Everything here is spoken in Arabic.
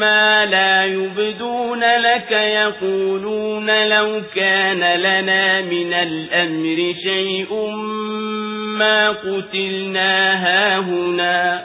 ما لا يبدون لك يقولون لو كان لنا من الأمر شيء ما قتلنا هاهنا